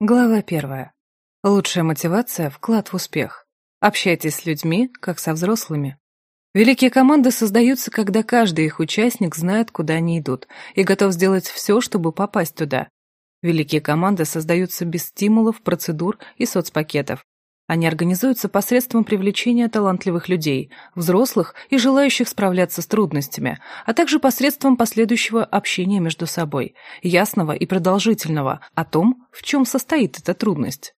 Глава первая. Лучшая мотивация – вклад в успех. Общайтесь с людьми, как со взрослыми. Великие команды создаются, когда каждый их участник знает, куда они идут, и готов сделать все, чтобы попасть туда. Великие команды создаются без стимулов, процедур и соцпакетов. Они организуются посредством привлечения талантливых людей, взрослых и желающих справляться с трудностями, а также посредством последующего общения между собой, ясного и продолжительного, о том, в чем состоит эта трудность.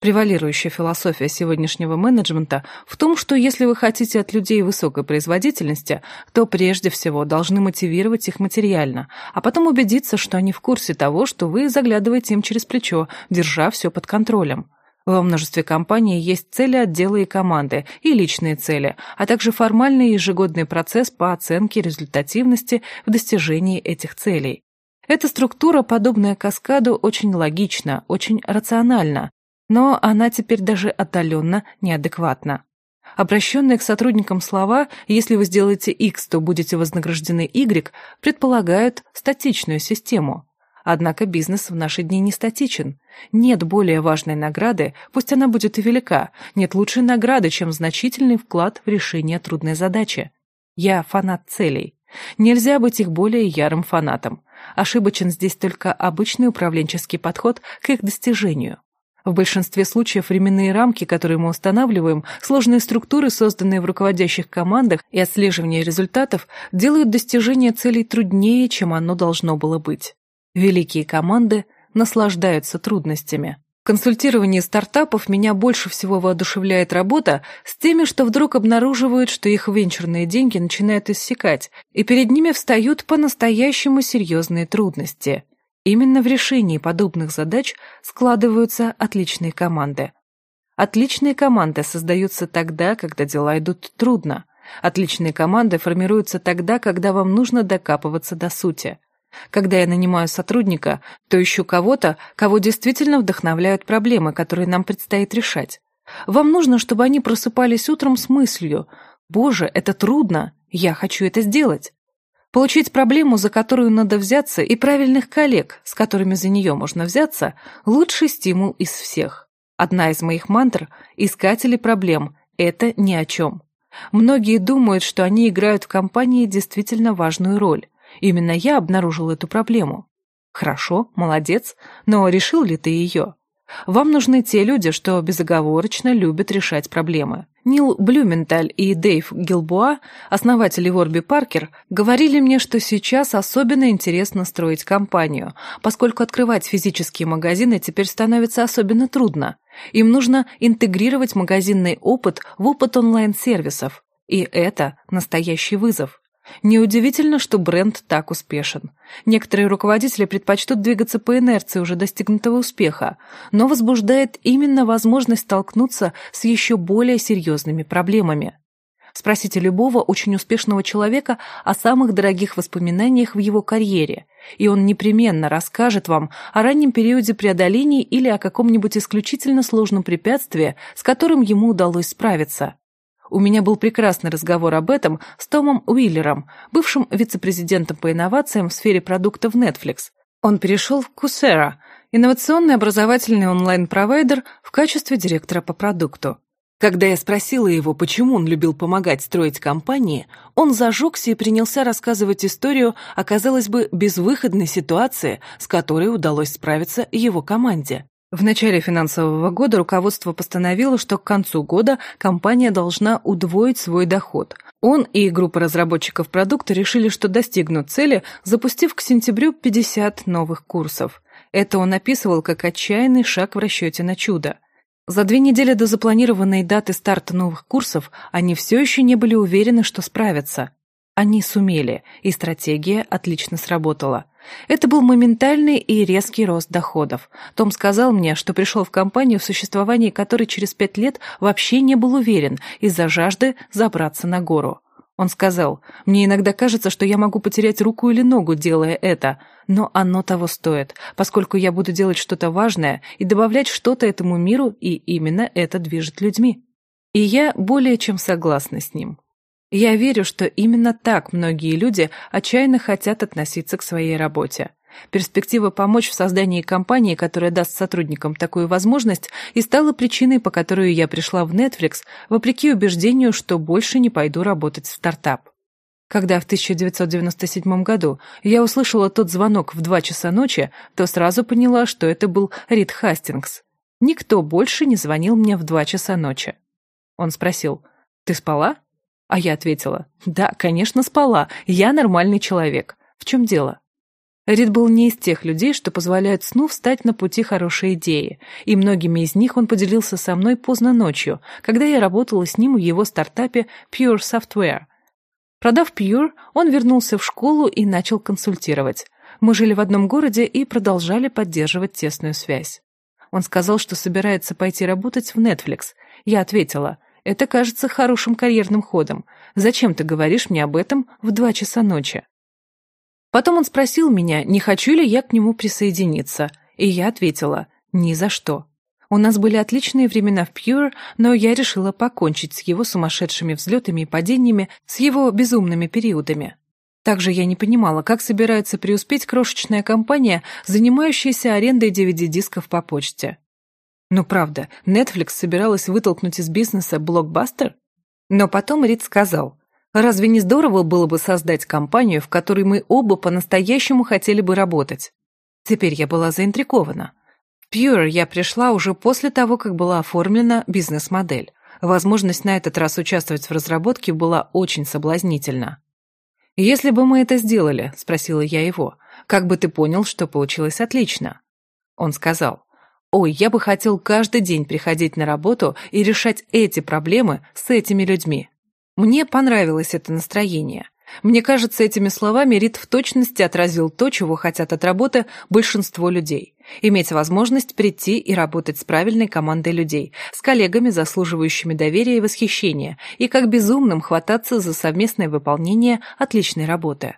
Превалирующая философия сегодняшнего менеджмента в том, что если вы хотите от людей высокой производительности, то прежде всего должны мотивировать их материально, а потом убедиться, что они в курсе того, что вы заглядываете им через плечо, держа все под контролем. Во множестве компаний есть цели отдела и команды, и личные цели, а также формальный ежегодный процесс по оценке результативности в достижении этих целей. Эта структура, подобная каскаду, очень логична, очень рациональна, но она теперь даже отдаленно неадекватна. Обращенные к сотрудникам слова «если вы сделаете X, то будете вознаграждены Y» предполагают статичную систему – Однако бизнес в наши дни не статичен. Нет более важной награды, пусть она будет и велика, нет лучшей награды, чем значительный вклад в решение трудной задачи. Я фанат целей. Нельзя быть их более ярым фанатом. Ошибочен здесь только обычный управленческий подход к их достижению. В большинстве случаев временные рамки, которые мы устанавливаем, сложные структуры, созданные в руководящих командах и отслеживание результатов, делают достижение целей труднее, чем оно должно было быть. Великие команды наслаждаются трудностями. В консультировании стартапов меня больше всего воодушевляет работа с теми, что вдруг обнаруживают, что их венчурные деньги начинают иссякать, и перед ними встают по-настоящему серьезные трудности. Именно в решении подобных задач складываются отличные команды. Отличные команды создаются тогда, когда дела идут трудно. Отличные команды формируются тогда, когда вам нужно докапываться до сути – когда я нанимаю сотрудника, то ищу кого-то, кого действительно вдохновляют проблемы, которые нам предстоит решать. Вам нужно, чтобы они просыпались утром с мыслью «Боже, это трудно, я хочу это сделать». Получить проблему, за которую надо взяться, и правильных коллег, с которыми за нее можно взяться, лучший стимул из всех. Одна из моих мантр – искатели проблем – это ни о чем. Многие думают, что они играют в компании действительно важную роль. Именно я обнаружил эту проблему. Хорошо, молодец, но решил ли ты ее? Вам нужны те люди, что безоговорочно любят решать проблемы. Нил Блюменталь и Дэйв Гилбуа, основатели Ворби Паркер, говорили мне, что сейчас особенно интересно строить компанию, поскольку открывать физические магазины теперь становится особенно трудно. Им нужно интегрировать магазинный опыт в опыт онлайн-сервисов. И это настоящий вызов. Неудивительно, что бренд так успешен. Некоторые руководители предпочтут двигаться по инерции уже достигнутого успеха, но возбуждает именно возможность столкнуться с еще более серьезными проблемами. Спросите любого очень успешного человека о самых дорогих воспоминаниях в его карьере, и он непременно расскажет вам о раннем периоде преодоления или о каком-нибудь исключительно сложном препятствии, с которым ему удалось справиться. У меня был прекрасный разговор об этом с Томом Уиллером, бывшим вице-президентом по инновациям в сфере продуктов Netflix. Он перешел в Coursera, инновационный образовательный онлайн-провайдер в качестве директора по продукту. Когда я спросила его, почему он любил помогать строить компании, он зажегся и принялся рассказывать историю о, казалось бы, безвыходной ситуации, с которой удалось справиться его команде. В начале финансового года руководство постановило, что к концу года компания должна удвоить свой доход. Он и группа разработчиков продукта решили, что достигнут цели, запустив к сентябрю 50 новых курсов. Это он описывал как отчаянный шаг в расчете на чудо. За две недели до запланированной даты старта новых курсов они все еще не были уверены, что справятся. Они сумели, и стратегия отлично сработала. Это был моментальный и резкий рост доходов. Том сказал мне, что пришел в компанию, в существовании которой через пять лет вообще не был уверен из-за жажды забраться на гору. Он сказал, «Мне иногда кажется, что я могу потерять руку или ногу, делая это, но оно того стоит, поскольку я буду делать что-то важное и добавлять что-то этому миру, и именно это движет людьми». И я более чем согласна с ним. Я верю, что именно так многие люди отчаянно хотят относиться к своей работе. Перспектива помочь в создании компании, которая даст сотрудникам такую возможность, и стала причиной, по которой я пришла в Netflix, вопреки убеждению, что больше не пойду работать в стартап. Когда в 1997 году я услышала тот звонок в два часа ночи, то сразу поняла, что это был Рид Хастингс. Никто больше не звонил мне в два часа ночи. Он спросил, «Ты спала?» А я ответила, «Да, конечно, спала. Я нормальный человек. В чем дело?» Рид был не из тех людей, что позволяют сну встать на пути хорошей идеи, и многими из них он поделился со мной поздно ночью, когда я работала с ним в его стартапе Pure Software. Продав Pure, он вернулся в школу и начал консультировать. Мы жили в одном городе и продолжали поддерживать тесную связь. Он сказал, что собирается пойти работать в Netflix. Я ответила, это кажется хорошим карьерным ходом. Зачем ты говоришь мне об этом в два часа ночи? Потом он спросил меня, не хочу ли я к нему присоединиться, и я ответила, ни за что. У нас были отличные времена в Pure, но я решила покончить с его сумасшедшими взлетами и падениями, с его безумными периодами. Также я не понимала, как собирается преуспеть крошечная компания, занимающаяся арендой DVD-дисков по почте. Ну правда, Netflix собиралась вытолкнуть из бизнеса блокбастер? Но потом Рид сказал, разве не здорово было бы создать компанию, в которой мы оба по-настоящему хотели бы работать? Теперь я была заинтригована. В Pure я пришла уже после того, как была оформлена бизнес-модель. Возможность на этот раз участвовать в разработке была очень соблазнительна. «Если бы мы это сделали», — спросила я его, — «как бы ты понял, что получилось отлично?» Он сказал, Ой, я бы хотел каждый день приходить на работу и решать эти проблемы с этими людьми. Мне понравилось это настроение. Мне кажется, этими словами Рид в точности отразил то, чего хотят от работы большинство людей. Иметь возможность прийти и работать с правильной командой людей, с коллегами, заслуживающими доверия и восхищения, и как безумным хвататься за совместное выполнение отличной работы.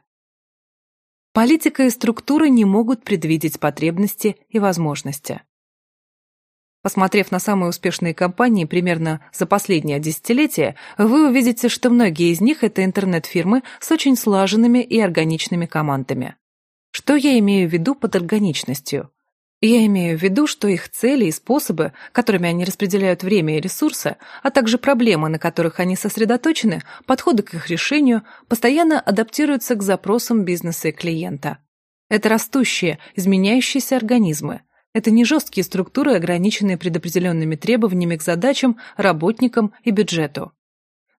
Политика и структуры не могут предвидеть потребности и возможности. Посмотрев на самые успешные компании примерно за последнее десятилетие, вы увидите, что многие из них – это интернет-фирмы с очень слаженными и органичными командами. Что я имею в виду под органичностью? Я имею в виду, что их цели и способы, которыми они распределяют время и ресурсы, а также проблемы, на которых они сосредоточены, подходы к их решению, постоянно адаптируются к запросам бизнеса и клиента. Это растущие, изменяющиеся организмы – это не жесткие структуры, ограниченные предопределенными требованиями к задачам, работникам и бюджету.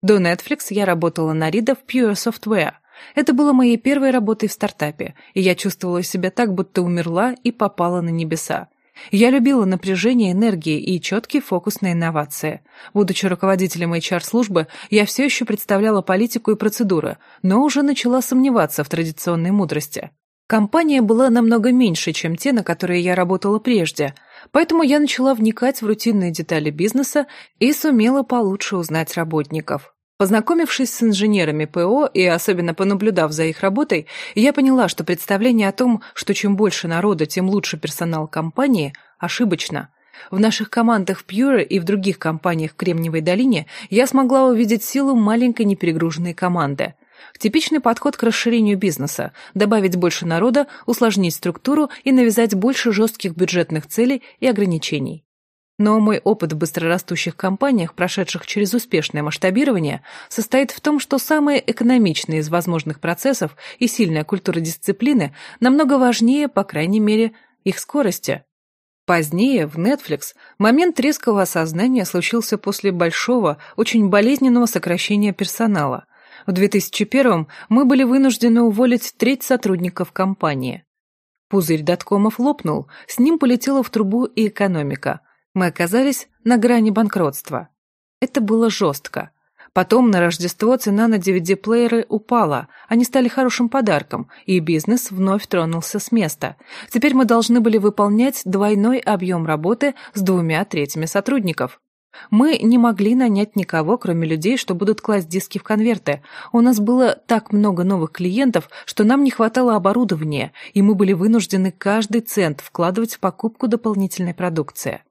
До Netflix я работала на Рида в Pure Software. Это было моей первой работой в стартапе, и я чувствовала себя так, будто умерла и попала на небеса. Я любила напряжение энергии и четкий фокус на инновации. Будучи руководителем HR-службы, я все еще представляла политику и процедуры, но уже начала сомневаться в традиционной мудрости. Компания была намного меньше, чем те, на которые я работала прежде, поэтому я начала вникать в рутинные детали бизнеса и сумела получше узнать работников. Познакомившись с инженерами ПО и особенно понаблюдав за их работой, я поняла, что представление о том, что чем больше народа, тем лучше персонал компании, ошибочно. В наших командах в Pure и в других компаниях в Кремниевой долине я смогла увидеть силу маленькой неперегруженной команды – Типичный подход к расширению бизнеса – добавить больше народа, усложнить структуру и навязать больше жестких бюджетных целей и ограничений. Но мой опыт в быстрорастущих компаниях, прошедших через успешное масштабирование, состоит в том, что самые экономичные из возможных процессов и сильная культура дисциплины намного важнее, по крайней мере, их скорости. Позднее, в Netflix, момент резкого осознания случился после большого, очень болезненного сокращения персонала – в 2001 мы были вынуждены уволить треть сотрудников компании. Пузырь доткомов лопнул, с ним полетела в трубу и экономика. Мы оказались на грани банкротства. Это было жестко. Потом на Рождество цена на DVD-плееры упала, они стали хорошим подарком, и бизнес вновь тронулся с места. Теперь мы должны были выполнять двойной объем работы с двумя третьими сотрудников. Мы не могли нанять никого, кроме людей, что будут класть диски в конверты. У нас было так много новых клиентов, что нам не хватало оборудования, и мы были вынуждены каждый цент вкладывать в покупку дополнительной продукции.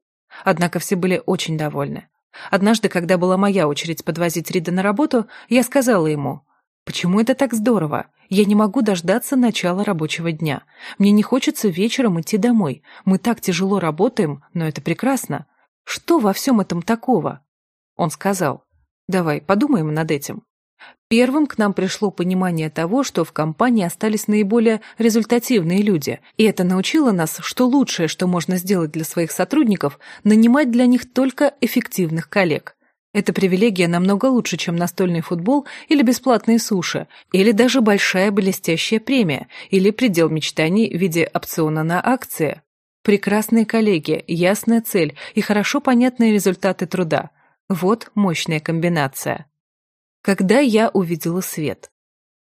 Однако все были очень довольны. Однажды, когда была моя очередь подвозить Рида на работу, я сказала ему, Почему это так здорово? Я не могу дождаться начала рабочего дня. Мне не хочется вечером идти домой. Мы так тяжело работаем, но это прекрасно. Что во всем этом такого? Он сказал, давай подумаем над этим. Первым к нам пришло понимание того, что в компании остались наиболее результативные люди, и это научило нас, что лучшее, что можно сделать для своих сотрудников, нанимать для них только эффективных коллег. Эта привилегия намного лучше, чем настольный футбол или бесплатные суши, или даже большая блестящая премия, или предел мечтаний в виде опциона на акции. Прекрасные коллеги, ясная цель и хорошо понятные результаты труда. Вот мощная комбинация. Когда я увидела свет.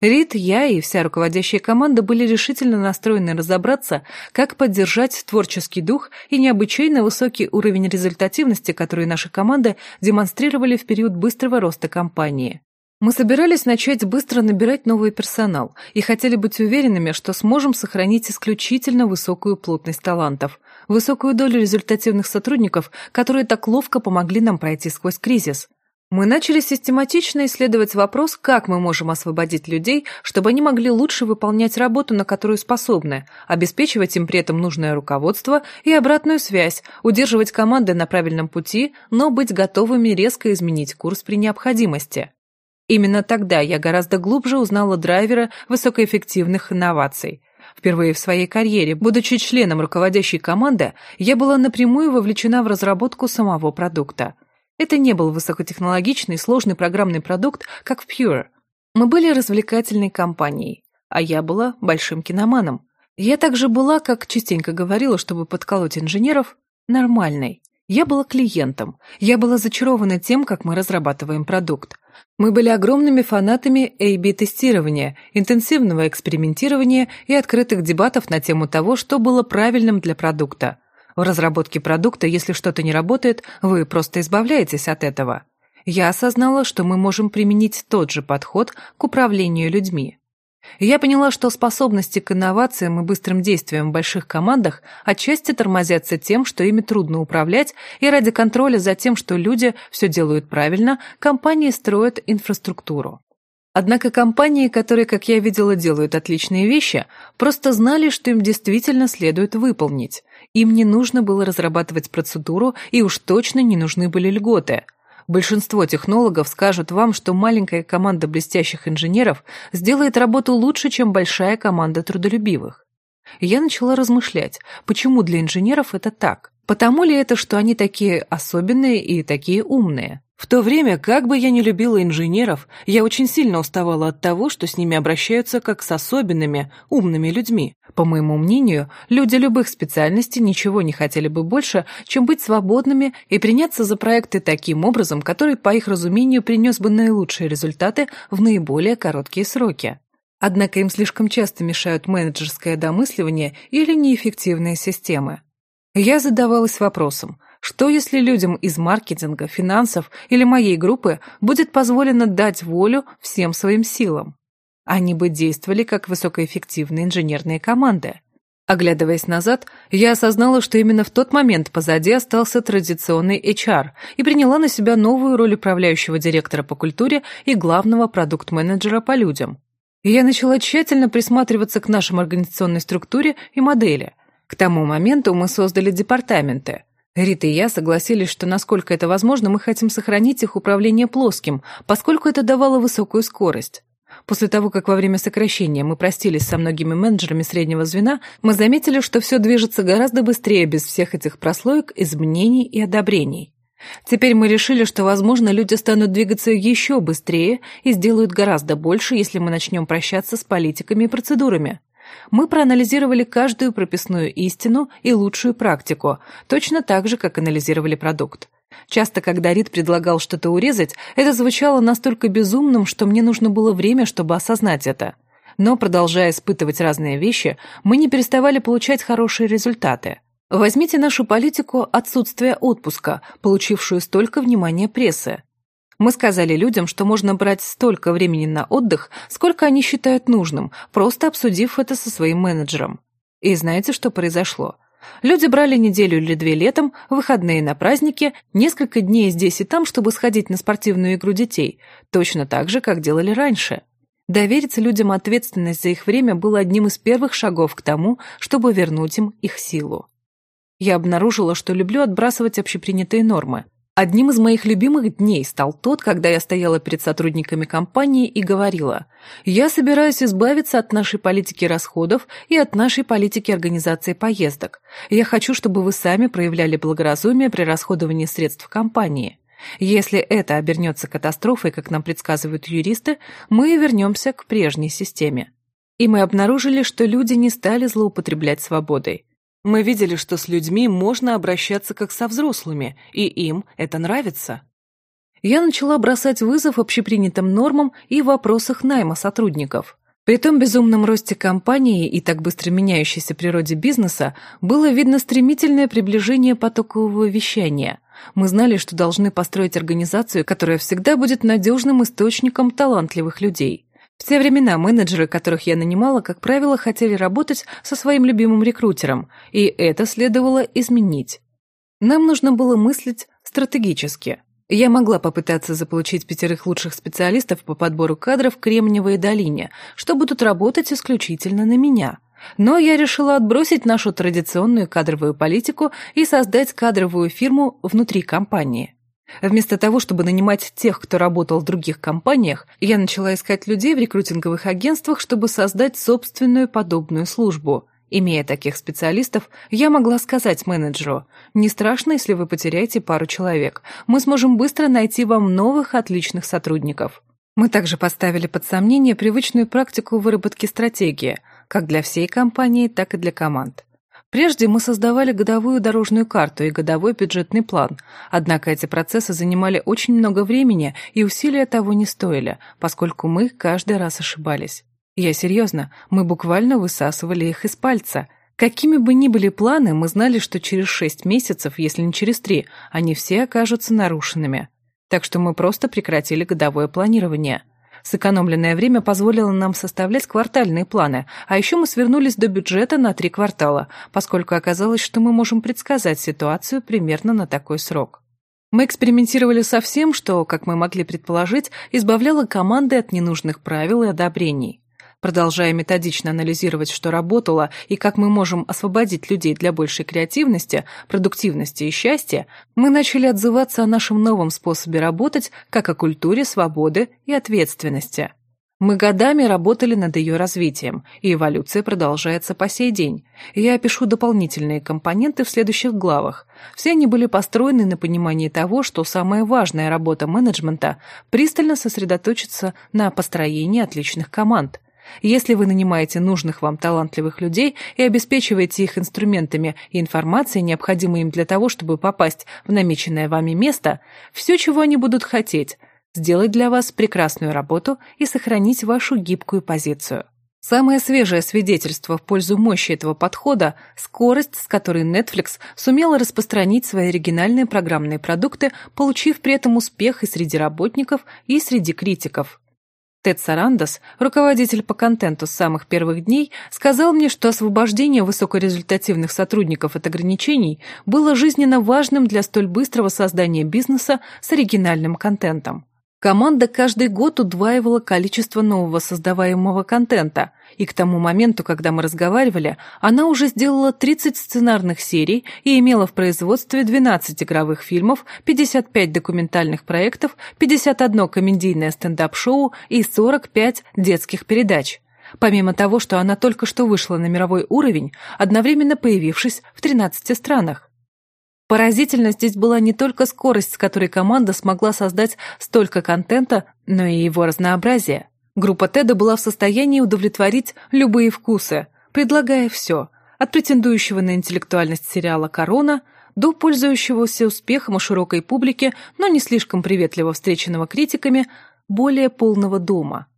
Рид, я и вся руководящая команда были решительно настроены разобраться, как поддержать творческий дух и необычайно высокий уровень результативности, который наши команды демонстрировали в период быстрого роста компании. Мы собирались начать быстро набирать новый персонал и хотели быть уверенными, что сможем сохранить исключительно высокую плотность талантов, высокую долю результативных сотрудников, которые так ловко помогли нам пройти сквозь кризис – мы начали систематично исследовать вопрос, как мы можем освободить людей, чтобы они могли лучше выполнять работу, на которую способны, обеспечивать им при этом нужное руководство и обратную связь, удерживать команды на правильном пути, но быть готовыми резко изменить курс при необходимости. Именно тогда я гораздо глубже узнала драйвера высокоэффективных инноваций. Впервые в своей карьере, будучи членом руководящей команды, я была напрямую вовлечена в разработку самого продукта – это не был высокотехнологичный, сложный программный продукт, как в Pure. Мы были развлекательной компанией, а я была большим киноманом. Я также была, как частенько говорила, чтобы подколоть инженеров, нормальной. Я была клиентом. Я была зачарована тем, как мы разрабатываем продукт. Мы были огромными фанатами A-B-тестирования, интенсивного экспериментирования и открытых дебатов на тему того, что было правильным для продукта – в разработке продукта, если что-то не работает, вы просто избавляетесь от этого. Я осознала, что мы можем применить тот же подход к управлению людьми. Я поняла, что способности к инновациям и быстрым действиям в больших командах отчасти тормозятся тем, что ими трудно управлять, и ради контроля за тем, что люди все делают правильно, компании строят инфраструктуру. Однако компании, которые, как я видела, делают отличные вещи, просто знали, что им действительно следует выполнить. Им не нужно было разрабатывать процедуру, и уж точно не нужны были льготы. Большинство технологов скажут вам, что маленькая команда блестящих инженеров сделает работу лучше, чем большая команда трудолюбивых. Я начала размышлять, почему для инженеров это так? Потому ли это, что они такие особенные и такие умные? В то время, как бы я ни любила инженеров, я очень сильно уставала от того, что с ними обращаются как с особенными, умными людьми. По моему мнению, люди любых специальностей ничего не хотели бы больше, чем быть свободными и приняться за проекты таким образом, который, по их разумению, принес бы наилучшие результаты в наиболее короткие сроки. Однако им слишком часто мешают менеджерское домысливание или неэффективные системы. Я задавалась вопросом – что если людям из маркетинга, финансов или моей группы будет позволено дать волю всем своим силам? Они бы действовали как высокоэффективные инженерные команды. Оглядываясь назад, я осознала, что именно в тот момент позади остался традиционный HR и приняла на себя новую роль управляющего директора по культуре и главного продукт-менеджера по людям. И я начала тщательно присматриваться к нашей организационной структуре и модели. К тому моменту мы создали департаменты – Рита и я согласились, что насколько это возможно, мы хотим сохранить их управление плоским, поскольку это давало высокую скорость. После того, как во время сокращения мы простились со многими менеджерами среднего звена, мы заметили, что все движется гораздо быстрее без всех этих прослоек, изменений и одобрений. Теперь мы решили, что, возможно, люди станут двигаться еще быстрее и сделают гораздо больше, если мы начнем прощаться с политиками и процедурами. Мы проанализировали каждую прописную истину и лучшую практику, точно так же, как анализировали продукт. Часто, когда Рид предлагал что-то урезать, это звучало настолько безумным, что мне нужно было время, чтобы осознать это. Но, продолжая испытывать разные вещи, мы не переставали получать хорошие результаты. Возьмите нашу политику отсутствия отпуска, получившую столько внимания прессы. Мы сказали людям, что можно брать столько времени на отдых, сколько они считают нужным, просто обсудив это со своим менеджером. И знаете, что произошло? Люди брали неделю или две летом, выходные на праздники, несколько дней здесь и там, чтобы сходить на спортивную игру детей, точно так же, как делали раньше. Довериться людям ответственность за их время было одним из первых шагов к тому, чтобы вернуть им их силу. Я обнаружила, что люблю отбрасывать общепринятые нормы. Одним из моих любимых дней стал тот, когда я стояла перед сотрудниками компании и говорила, «Я собираюсь избавиться от нашей политики расходов и от нашей политики организации поездок. Я хочу, чтобы вы сами проявляли благоразумие при расходовании средств компании. Если это обернется катастрофой, как нам предсказывают юристы, мы вернемся к прежней системе. И мы обнаружили, что люди не стали злоупотреблять свободой. Мы видели, что с людьми можно обращаться как со взрослыми, и им это нравится. Я начала бросать вызов общепринятым нормам и вопросах найма сотрудников. При том безумном росте компании и так быстро меняющейся природе бизнеса было видно стремительное приближение потокового вещания – мы знали, что должны построить организацию, которая всегда будет надежным источником талантливых людей. В те времена менеджеры, которых я нанимала, как правило, хотели работать со своим любимым рекрутером, и это следовало изменить. Нам нужно было мыслить стратегически. Я могла попытаться заполучить пятерых лучших специалистов по подбору кадров в Кремниевой долине, что будут работать исключительно на меня – но я решила отбросить нашу традиционную кадровую политику и создать кадровую фирму внутри компании. Вместо того, чтобы нанимать тех, кто работал в других компаниях, я начала искать людей в рекрутинговых агентствах, чтобы создать собственную подобную службу. Имея таких специалистов, я могла сказать менеджеру, «Не страшно, если вы потеряете пару человек. Мы сможем быстро найти вам новых отличных сотрудников». Мы также поставили под сомнение привычную практику выработки стратегии – как для всей компании, так и для команд. Прежде мы создавали годовую дорожную карту и годовой бюджетный план, однако эти процессы занимали очень много времени и усилия того не стоили, поскольку мы каждый раз ошибались. Я серьезно, мы буквально высасывали их из пальца. Какими бы ни были планы, мы знали, что через шесть месяцев, если не через три, они все окажутся нарушенными. Так что мы просто прекратили годовое планирование – Сэкономленное время позволило нам составлять квартальные планы, а еще мы свернулись до бюджета на три квартала, поскольку оказалось, что мы можем предсказать ситуацию примерно на такой срок. Мы экспериментировали со всем, что, как мы могли предположить, избавляло команды от ненужных правил и одобрений. Продолжая методично анализировать, что работало и как мы можем освободить людей для большей креативности, продуктивности и счастья, мы начали отзываться о нашем новом способе работать как о культуре свободы и ответственности. Мы годами работали над ее развитием, и эволюция продолжается по сей день. Я опишу дополнительные компоненты в следующих главах. Все они были построены на понимании того, что самая важная работа менеджмента – пристально сосредоточиться на построении отличных команд – если вы нанимаете нужных вам талантливых людей и обеспечиваете их инструментами и информацией, необходимой им для того, чтобы попасть в намеченное вами место, все, чего они будут хотеть – сделать для вас прекрасную работу и сохранить вашу гибкую позицию. Самое свежее свидетельство в пользу мощи этого подхода – скорость, с которой Netflix сумела распространить свои оригинальные программные продукты, получив при этом успех и среди работников, и среди критиков. Тед Сарандос, руководитель по контенту с самых первых дней, сказал мне, что освобождение высокорезультативных сотрудников от ограничений было жизненно важным для столь быстрого создания бизнеса с оригинальным контентом. Команда каждый год удваивала количество нового создаваемого контента, и к тому моменту, когда мы разговаривали, она уже сделала 30 сценарных серий и имела в производстве 12 игровых фильмов, 55 документальных проектов, 51 комедийное стендап-шоу и 45 детских передач. Помимо того, что она только что вышла на мировой уровень, одновременно появившись в 13 странах. Поразительно здесь была не только скорость, с которой команда смогла создать столько контента, но и его разнообразие. Группа Теда была в состоянии удовлетворить любые вкусы, предлагая все, от претендующего на интеллектуальность сериала «Корона» до пользующегося успехом у широкой публики, но не слишком приветливо встреченного критиками, более полного дома.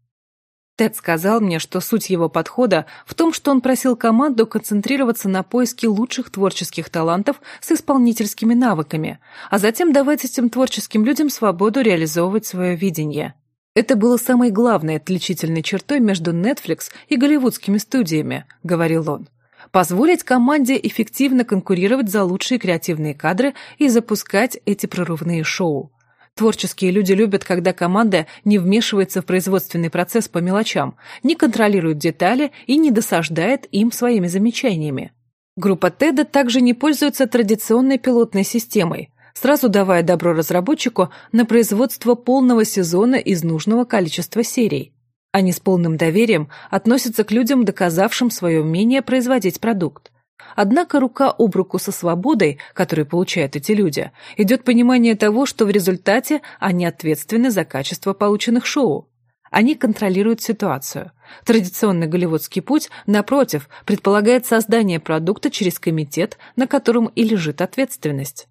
Тед сказал мне, что суть его подхода в том, что он просил команду концентрироваться на поиске лучших творческих талантов с исполнительскими навыками, а затем давать этим творческим людям свободу реализовывать свое видение. Это было самой главной отличительной чертой между Netflix и голливудскими студиями, говорил он. Позволить команде эффективно конкурировать за лучшие креативные кадры и запускать эти прорывные шоу. Творческие люди любят, когда команда не вмешивается в производственный процесс по мелочам, не контролирует детали и не досаждает им своими замечаниями. Группа Теда также не пользуется традиционной пилотной системой, сразу давая добро разработчику на производство полного сезона из нужного количества серий. Они с полным доверием относятся к людям, доказавшим свое умение производить продукт. Однако рука об руку со свободой, которую получают эти люди, идет понимание того, что в результате они ответственны за качество полученных шоу. Они контролируют ситуацию. Традиционный голливудский путь, напротив, предполагает создание продукта через комитет, на котором и лежит ответственность.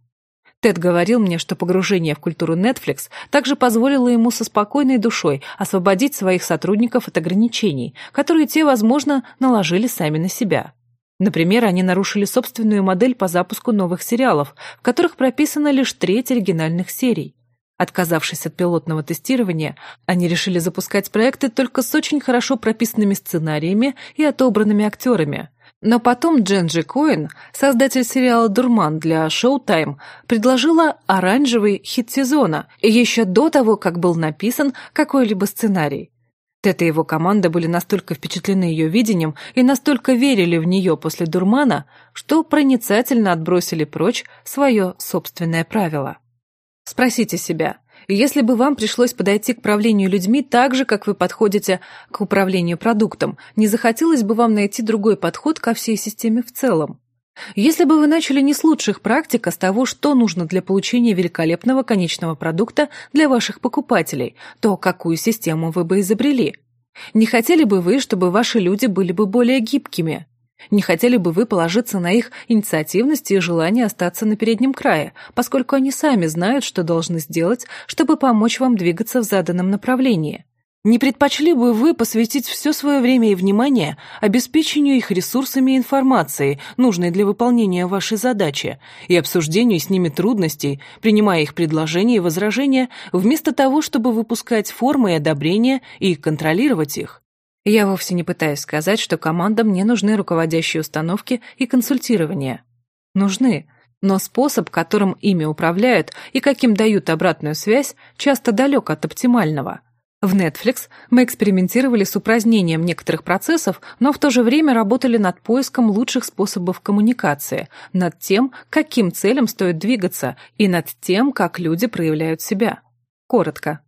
Тед говорил мне, что погружение в культуру Netflix также позволило ему со спокойной душой освободить своих сотрудников от ограничений, которые те, возможно, наложили сами на себя. Например, они нарушили собственную модель по запуску новых сериалов, в которых прописана лишь треть оригинальных серий. Отказавшись от пилотного тестирования, они решили запускать проекты только с очень хорошо прописанными сценариями и отобранными актерами – но потом Дженджи Коэн, создатель сериала «Дурман» для Showtime, предложила оранжевый хит сезона, еще до того, как был написан какой-либо сценарий. Тед и его команда были настолько впечатлены ее видением и настолько верили в нее после «Дурмана», что проницательно отбросили прочь свое собственное правило. Спросите себя, если бы вам пришлось подойти к правлению людьми так же, как вы подходите к управлению продуктом, не захотелось бы вам найти другой подход ко всей системе в целом? Если бы вы начали не с лучших практик, а с того, что нужно для получения великолепного конечного продукта для ваших покупателей, то какую систему вы бы изобрели? Не хотели бы вы, чтобы ваши люди были бы более гибкими? Не хотели бы вы положиться на их инициативность и желание остаться на переднем крае, поскольку они сами знают, что должны сделать, чтобы помочь вам двигаться в заданном направлении? Не предпочли бы вы посвятить все свое время и внимание обеспечению их ресурсами и информацией, нужной для выполнения вашей задачи, и обсуждению с ними трудностей, принимая их предложения и возражения, вместо того, чтобы выпускать формы и одобрения и контролировать их? Я вовсе не пытаюсь сказать, что командам не нужны руководящие установки и консультирование. Нужны, но способ, которым ими управляют и каким дают обратную связь, часто далек от оптимального. В Netflix мы экспериментировали с упразднением некоторых процессов, но в то же время работали над поиском лучших способов коммуникации, над тем, каким целям стоит двигаться, и над тем, как люди проявляют себя. Коротко.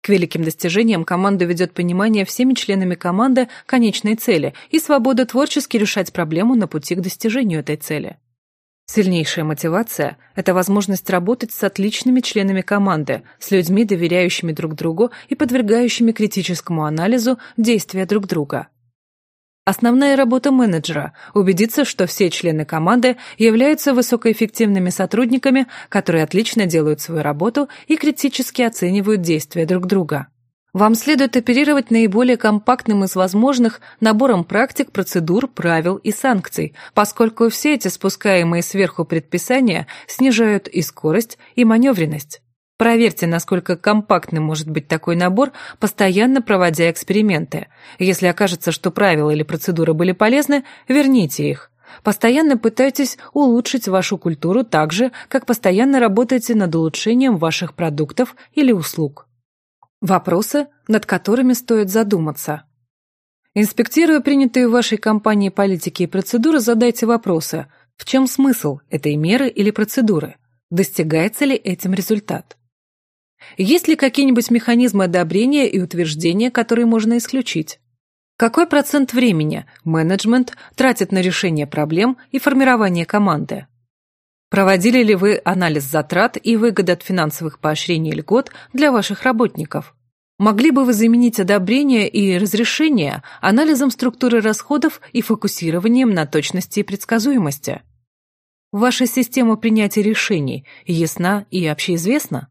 К великим достижениям команду ведет понимание всеми членами команды конечной цели и свобода творчески решать проблему на пути к достижению этой цели. Сильнейшая мотивация – это возможность работать с отличными членами команды, с людьми, доверяющими друг другу и подвергающими критическому анализу действия друг друга. Основная работа менеджера – убедиться, что все члены команды являются высокоэффективными сотрудниками, которые отлично делают свою работу и критически оценивают действия друг друга. Вам следует оперировать наиболее компактным из возможных набором практик, процедур, правил и санкций, поскольку все эти спускаемые сверху предписания снижают и скорость, и маневренность. Проверьте, насколько компактным может быть такой набор, постоянно проводя эксперименты. Если окажется, что правила или процедуры были полезны, верните их. Постоянно пытайтесь улучшить вашу культуру так же, как постоянно работаете над улучшением ваших продуктов или услуг. Вопросы, над которыми стоит задуматься. Инспектируя принятые в вашей компании политики и процедуры, задайте вопросы. В чем смысл этой меры или процедуры? Достигается ли этим результат? Есть ли какие-нибудь механизмы одобрения и утверждения, которые можно исключить? Какой процент времени менеджмент тратит на решение проблем и формирование команды? Проводили ли вы анализ затрат и выгод от финансовых поощрений и льгот для ваших работников? Могли бы вы заменить одобрение и разрешение анализом структуры расходов и фокусированием на точности и предсказуемости? Ваша система принятия решений ясна и общеизвестна?